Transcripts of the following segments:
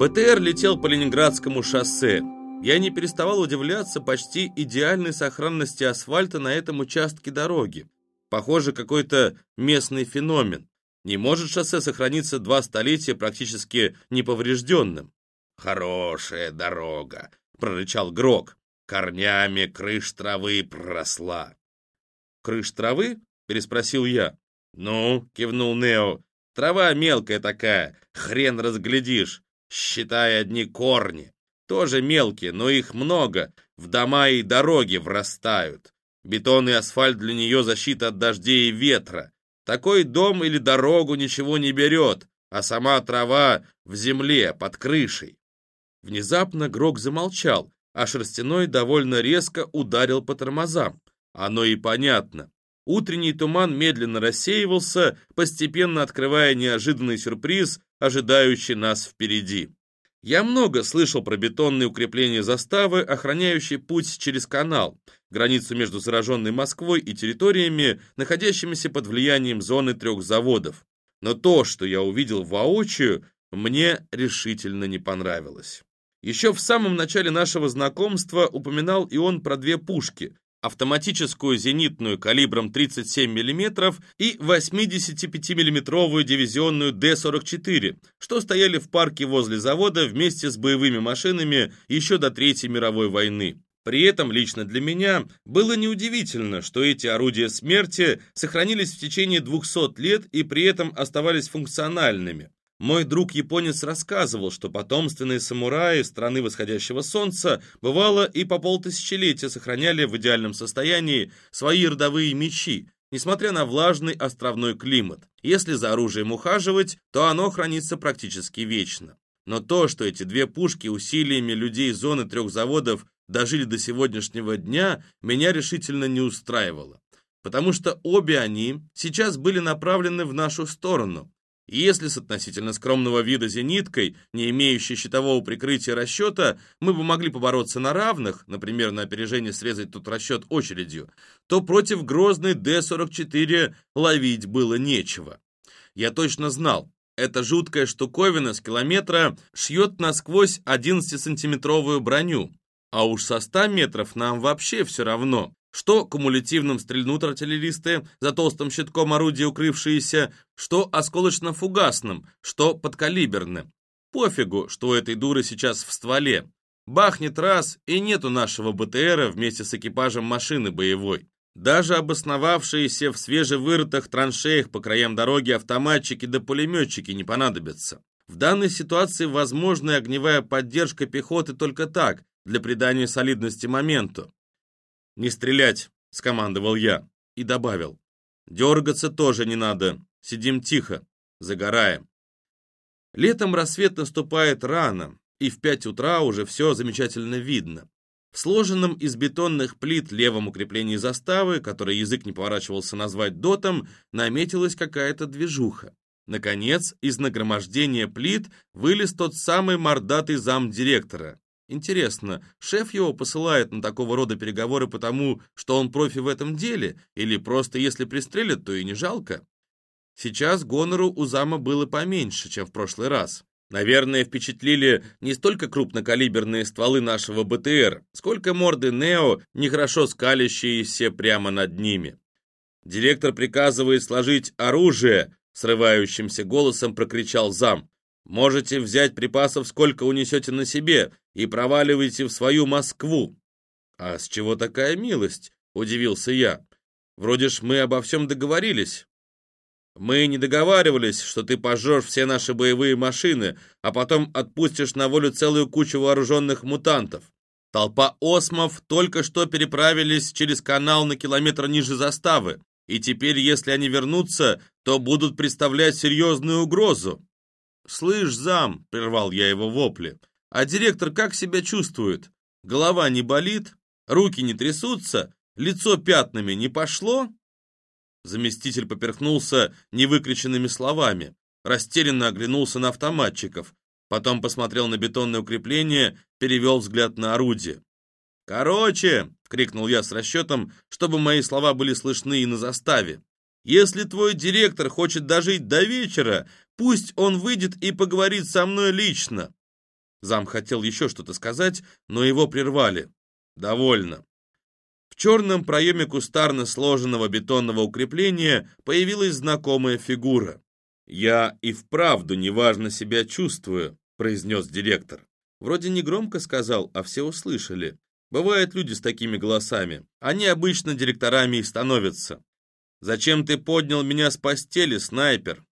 БТР летел по Ленинградскому шоссе. Я не переставал удивляться почти идеальной сохранности асфальта на этом участке дороги. Похоже, какой-то местный феномен. Не может шоссе сохраниться два столетия практически неповрежденным. «Хорошая дорога», — прорычал Грок. «Корнями крыш травы проросла». «Крыш травы?» — переспросил я. «Ну», — кивнул Нео, — «трава мелкая такая, хрен разглядишь, считай одни корни. Тоже мелкие, но их много, в дома и дороги врастают. Бетон и асфальт для нее защита от дождей и ветра. Такой дом или дорогу ничего не берет, а сама трава в земле, под крышей. Внезапно Грок замолчал, а Шерстяной довольно резко ударил по тормозам. Оно и понятно. Утренний туман медленно рассеивался, постепенно открывая неожиданный сюрприз, ожидающий нас впереди. Я много слышал про бетонные укрепления заставы, охраняющие путь через канал, границу между зараженной Москвой и территориями, находящимися под влиянием зоны трех заводов. Но то, что я увидел воочию, мне решительно не понравилось. Еще в самом начале нашего знакомства упоминал и он про две пушки, автоматическую зенитную калибром 37 мм и 85 миллиметровую дивизионную Д-44, что стояли в парке возле завода вместе с боевыми машинами еще до Третьей мировой войны. При этом лично для меня было неудивительно, что эти орудия смерти сохранились в течение 200 лет и при этом оставались функциональными. Мой друг-японец рассказывал, что потомственные самураи страны восходящего солнца бывало и по полтысячелетия сохраняли в идеальном состоянии свои родовые мечи, несмотря на влажный островной климат. Если за оружием ухаживать, то оно хранится практически вечно. Но то, что эти две пушки усилиями людей зоны трех заводов дожили до сегодняшнего дня, меня решительно не устраивало. Потому что обе они сейчас были направлены в нашу сторону, если с относительно скромного вида зениткой, не имеющей щитового прикрытия расчета, мы бы могли побороться на равных, например, на опережение срезать тут расчет очередью, то против грозной Д-44 ловить было нечего. Я точно знал, эта жуткая штуковина с километра шьет насквозь 11-сантиметровую броню, а уж со 100 метров нам вообще все равно. Что кумулятивным стрельнут артиллеристы за толстым щитком орудия укрывшиеся, что осколочно-фугасным, что подкалиберным. Пофигу, что у этой дуры сейчас в стволе. Бахнет раз, и нету нашего БТРа вместе с экипажем машины боевой. Даже обосновавшиеся в свежевырытых траншеях по краям дороги автоматчики да пулеметчики не понадобятся. В данной ситуации возможна огневая поддержка пехоты только так, для придания солидности моменту. «Не стрелять!» — скомандовал я и добавил. «Дергаться тоже не надо. Сидим тихо, загораем». Летом рассвет наступает рано, и в пять утра уже все замечательно видно. В сложенном из бетонных плит левом укреплении заставы, который язык не поворачивался назвать дотом, наметилась какая-то движуха. Наконец, из нагромождения плит вылез тот самый мордатый зам директора. Интересно, шеф его посылает на такого рода переговоры потому, что он профи в этом деле, или просто если пристрелят, то и не жалко? Сейчас гонору у зама было поменьше, чем в прошлый раз. Наверное, впечатлили не столько крупнокалиберные стволы нашего БТР, сколько морды Нео, нехорошо скалящиеся прямо над ними. Директор приказывает сложить оружие, срывающимся голосом прокричал зам. Можете взять припасов, сколько унесете на себе, и проваливайте в свою Москву. А с чего такая милость? Удивился я. Вроде ж мы обо всем договорились. Мы не договаривались, что ты пожжешь все наши боевые машины, а потом отпустишь на волю целую кучу вооруженных мутантов. Толпа осмов только что переправились через канал на километр ниже заставы, и теперь, если они вернутся, то будут представлять серьезную угрозу. «Слышь, зам!» — прервал я его вопли. «А директор как себя чувствует? Голова не болит? Руки не трясутся? Лицо пятнами не пошло?» Заместитель поперхнулся невыкриченными словами, растерянно оглянулся на автоматчиков, потом посмотрел на бетонное укрепление, перевел взгляд на орудие. «Короче!» — крикнул я с расчетом, чтобы мои слова были слышны и на заставе. «Если твой директор хочет дожить до вечера, Пусть он выйдет и поговорит со мной лично. Зам хотел еще что-то сказать, но его прервали. Довольно. В черном проеме кустарно сложенного бетонного укрепления появилась знакомая фигура. «Я и вправду неважно себя чувствую», — произнес директор. Вроде не громко сказал, а все услышали. Бывают люди с такими голосами. Они обычно директорами и становятся. «Зачем ты поднял меня с постели, снайпер?»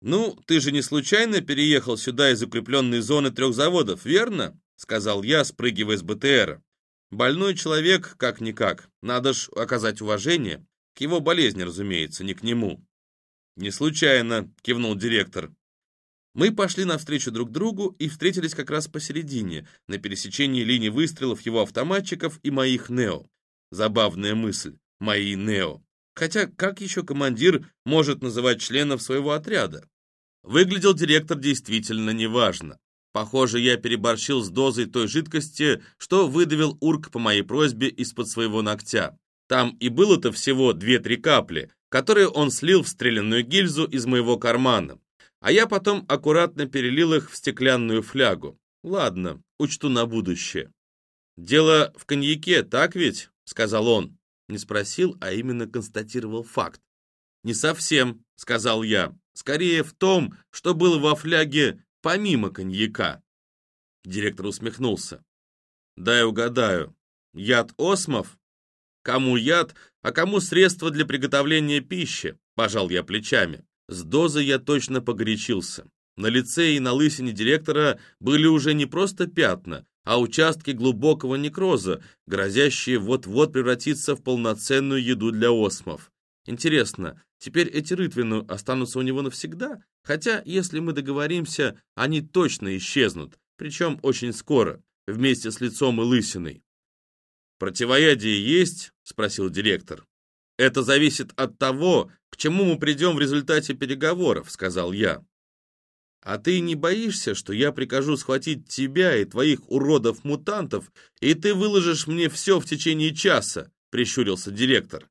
«Ну, ты же не случайно переехал сюда из укрепленной зоны трех заводов, верно?» — сказал я, спрыгивая с БТРа. «Больной человек, как-никак. Надо ж оказать уважение. К его болезни, разумеется, не к нему». «Не случайно», — кивнул директор. Мы пошли навстречу друг другу и встретились как раз посередине, на пересечении линий выстрелов его автоматчиков и моих «Нео». Забавная мысль. Мои «Нео». Хотя как еще командир может называть членов своего отряда? Выглядел директор действительно неважно. Похоже, я переборщил с дозой той жидкости, что выдавил урк по моей просьбе из-под своего ногтя. Там и было-то всего 2-3 капли, которые он слил в стрелянную гильзу из моего кармана. А я потом аккуратно перелил их в стеклянную флягу. Ладно, учту на будущее. «Дело в коньяке, так ведь?» — сказал он. Не спросил, а именно констатировал факт. «Не совсем», — сказал я. «Скорее в том, что было во фляге помимо коньяка». Директор усмехнулся. «Дай угадаю. Яд осмов? Кому яд, а кому средство для приготовления пищи?» Пожал я плечами. С дозой я точно погорячился. На лице и на лысине директора были уже не просто пятна, а участки глубокого некроза, грозящие вот-вот превратиться в полноценную еду для осмов. Интересно, теперь эти рытвины останутся у него навсегда? Хотя, если мы договоримся, они точно исчезнут, причем очень скоро, вместе с лицом и лысиной. «Противоядие есть?» — спросил директор. «Это зависит от того, к чему мы придем в результате переговоров», — сказал я. «А ты не боишься, что я прикажу схватить тебя и твоих уродов-мутантов, и ты выложишь мне все в течение часа?» — прищурился директор.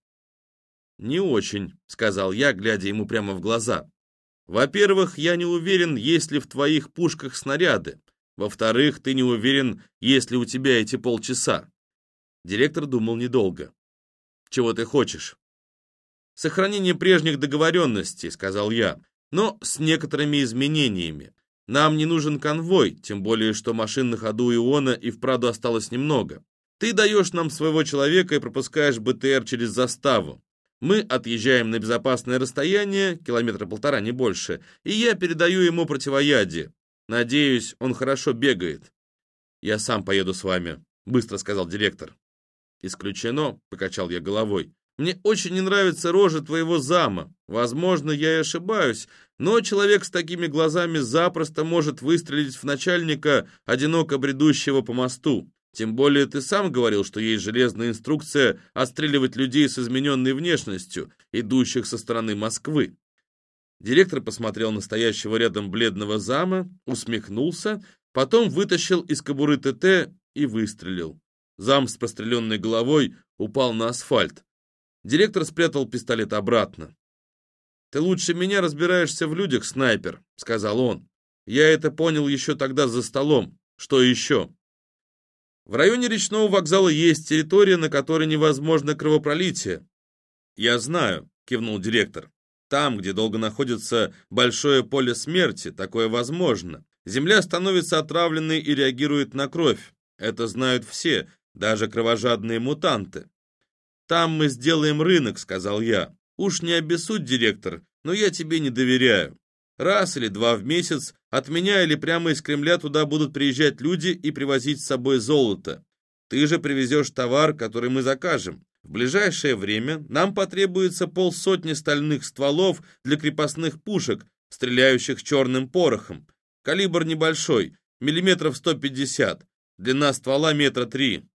«Не очень», — сказал я, глядя ему прямо в глаза. «Во-первых, я не уверен, есть ли в твоих пушках снаряды. Во-вторых, ты не уверен, есть ли у тебя эти полчаса». Директор думал недолго. Чего ты хочешь?» «Сохранение прежних договоренностей», — сказал я, «но с некоторыми изменениями. Нам не нужен конвой, тем более, что машин на ходу Иона и вправду осталось немного. Ты даешь нам своего человека и пропускаешь БТР через заставу. Мы отъезжаем на безопасное расстояние, километра полтора, не больше, и я передаю ему противоядие. Надеюсь, он хорошо бегает. Я сам поеду с вами, быстро сказал директор. «Исключено», — покачал я головой. «Мне очень не нравится рожа твоего зама. Возможно, я и ошибаюсь, но человек с такими глазами запросто может выстрелить в начальника, одиноко бредущего по мосту. Тем более ты сам говорил, что есть железная инструкция отстреливать людей с измененной внешностью, идущих со стороны Москвы». Директор посмотрел на стоящего рядом бледного зама, усмехнулся, потом вытащил из кобуры ТТ и выстрелил. Зам с простреленной головой упал на асфальт. Директор спрятал пистолет обратно. «Ты лучше меня разбираешься в людях, снайпер», — сказал он. «Я это понял еще тогда за столом. Что еще?» «В районе речного вокзала есть территория, на которой невозможно кровопролитие». «Я знаю», — кивнул директор. «Там, где долго находится большое поле смерти, такое возможно. Земля становится отравленной и реагирует на кровь. Это знают все, даже кровожадные мутанты. «Там мы сделаем рынок», — сказал я. «Уж не обессудь, директор, но я тебе не доверяю. Раз или два в месяц от меня или прямо из Кремля туда будут приезжать люди и привозить с собой золото. Ты же привезешь товар, который мы закажем. В ближайшее время нам потребуется полсотни стальных стволов для крепостных пушек, стреляющих черным порохом. Калибр небольшой, миллиметров 150, длина ствола метра три.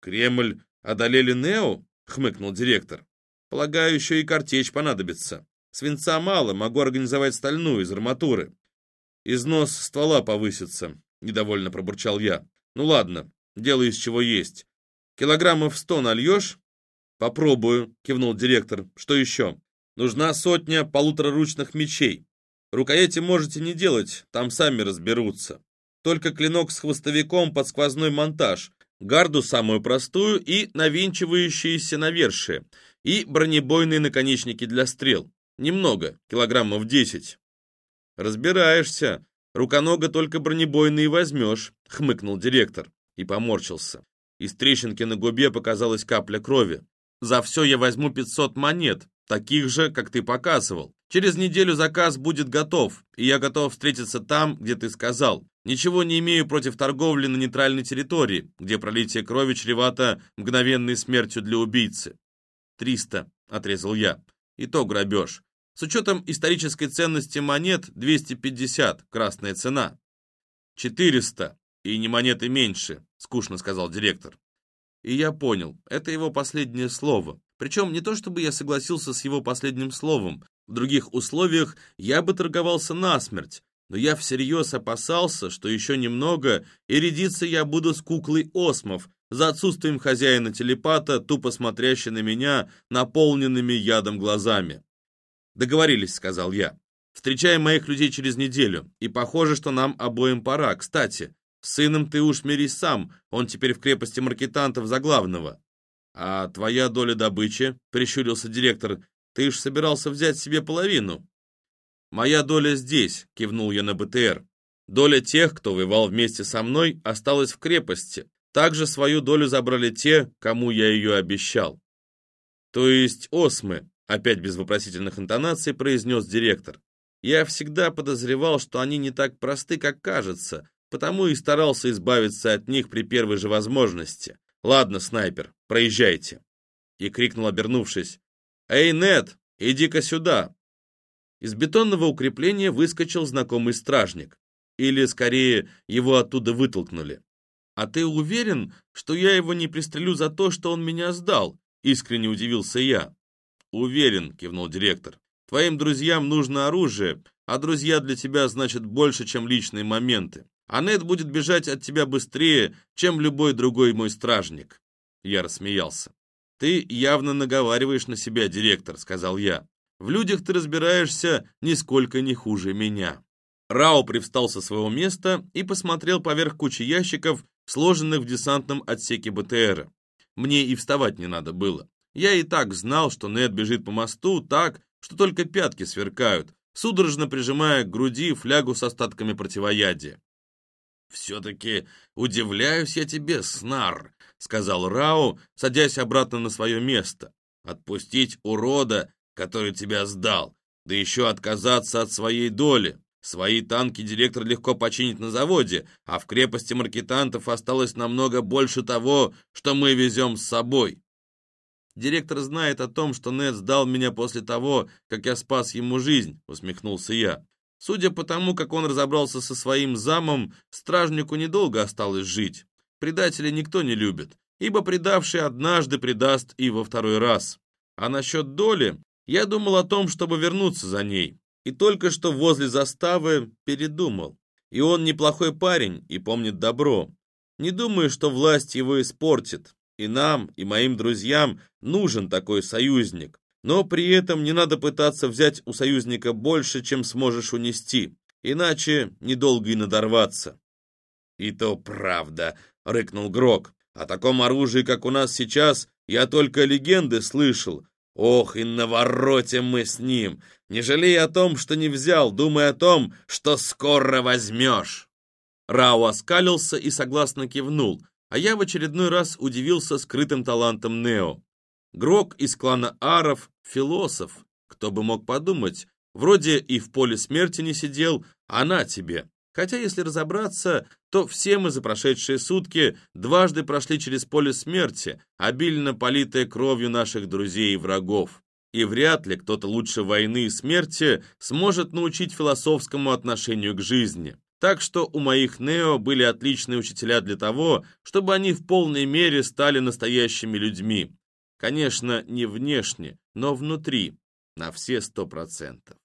«Кремль одолели Нео?» — хмыкнул директор. «Полагаю, еще и картечь понадобится. Свинца мало, могу организовать стальную из арматуры. Износ ствола повысится», — недовольно пробурчал я. «Ну ладно, делай из чего есть. Килограммов сто нальешь?» «Попробую», — кивнул директор. «Что еще?» «Нужна сотня полутораручных мечей. Рукояти можете не делать, там сами разберутся. только клинок с хвостовиком под сквозной монтаж, гарду самую простую и навинчивающиеся навершие, и бронебойные наконечники для стрел. Немного, килограммов 10. «Разбираешься. Руконога только бронебойные возьмешь», — хмыкнул директор и поморщился. Из трещинки на губе показалась капля крови. «За все я возьму 500 монет, таких же, как ты показывал. Через неделю заказ будет готов, и я готов встретиться там, где ты сказал. Ничего не имею против торговли на нейтральной территории, где пролитие крови чревато мгновенной смертью для убийцы. «Триста», — отрезал я. «И то грабеж. С учетом исторической ценности монет 250, красная цена». «Четыреста, и не монеты меньше», — скучно сказал директор. И я понял, это его последнее слово. Причем не то, чтобы я согласился с его последним словом. В других условиях я бы торговался насмерть, но я всерьез опасался, что еще немного, и рядиться я буду с куклой осмов, за отсутствием хозяина-телепата, тупо смотрящей на меня наполненными ядом глазами. «Договорились», — сказал я. «Встречаем моих людей через неделю, и похоже, что нам обоим пора. Кстати, с сыном ты уж мирись сам, он теперь в крепости маркетантов за главного». «А твоя доля добычи?» — прищурился директор. «Ты ж собирался взять себе половину». «Моя доля здесь», — кивнул я на БТР. «Доля тех, кто воевал вместе со мной, осталась в крепости, также свою долю забрали те, кому я ее обещал. То есть осмы, опять без вопросительных интонаций произнес директор. Я всегда подозревал, что они не так просты, как кажется, потому и старался избавиться от них при первой же возможности. «Ладно, снайпер, проезжайте!» И крикнул, обернувшись. «Эй, Нед, иди-ка сюда!» Из бетонного укрепления выскочил знакомый стражник. Или, скорее, его оттуда вытолкнули. «А ты уверен, что я его не пристрелю за то, что он меня сдал?» Искренне удивился я. «Уверен», — кивнул директор. «Твоим друзьям нужно оружие, а друзья для тебя значат больше, чем личные моменты. А Нед будет бежать от тебя быстрее, чем любой другой мой стражник». Я рассмеялся. «Ты явно наговариваешь на себя, директор», — сказал я. «В людях ты разбираешься нисколько не хуже меня». Рао привстал со своего места и посмотрел поверх кучи ящиков, сложенных в десантном отсеке БТРа. Мне и вставать не надо было. Я и так знал, что Нед бежит по мосту так, что только пятки сверкают, судорожно прижимая к груди флягу с остатками противоядия. «Все-таки удивляюсь я тебе, Снар», — сказал Рау, садясь обратно на свое место. «Отпустить урода, который тебя сдал, да еще отказаться от своей доли. Свои танки директор легко починит на заводе, а в крепости маркетантов осталось намного больше того, что мы везем с собой. Директор знает о том, что Нед сдал меня после того, как я спас ему жизнь, усмехнулся я. Судя по тому, как он разобрался со своим замом, стражнику недолго осталось жить. Предателя никто не любит, ибо предавший однажды предаст и во второй раз. А насчет доли, я думал о том, чтобы вернуться за ней и только что возле заставы передумал. И он неплохой парень и помнит добро. Не думаю, что власть его испортит. И нам, и моим друзьям нужен такой союзник. Но при этом не надо пытаться взять у союзника больше, чем сможешь унести. Иначе недолго и надорваться. «И то правда», — рыкнул Грок. «О таком оружии, как у нас сейчас, я только легенды слышал, Ох, и наворотим мы с ним, не жалей о том, что не взял, думай о том, что скоро возьмешь. Рау оскалился и согласно кивнул, а я в очередной раз удивился скрытым талантом Нео. Грок из клана Аров — философ, кто бы мог подумать, вроде и в поле смерти не сидел, а на тебе. Хотя, если разобраться, то все мы за прошедшие сутки дважды прошли через поле смерти, обильно политое кровью наших друзей и врагов. И вряд ли кто-то лучше войны и смерти сможет научить философскому отношению к жизни. Так что у моих Нео были отличные учителя для того, чтобы они в полной мере стали настоящими людьми. Конечно, не внешне, но внутри, на все сто процентов.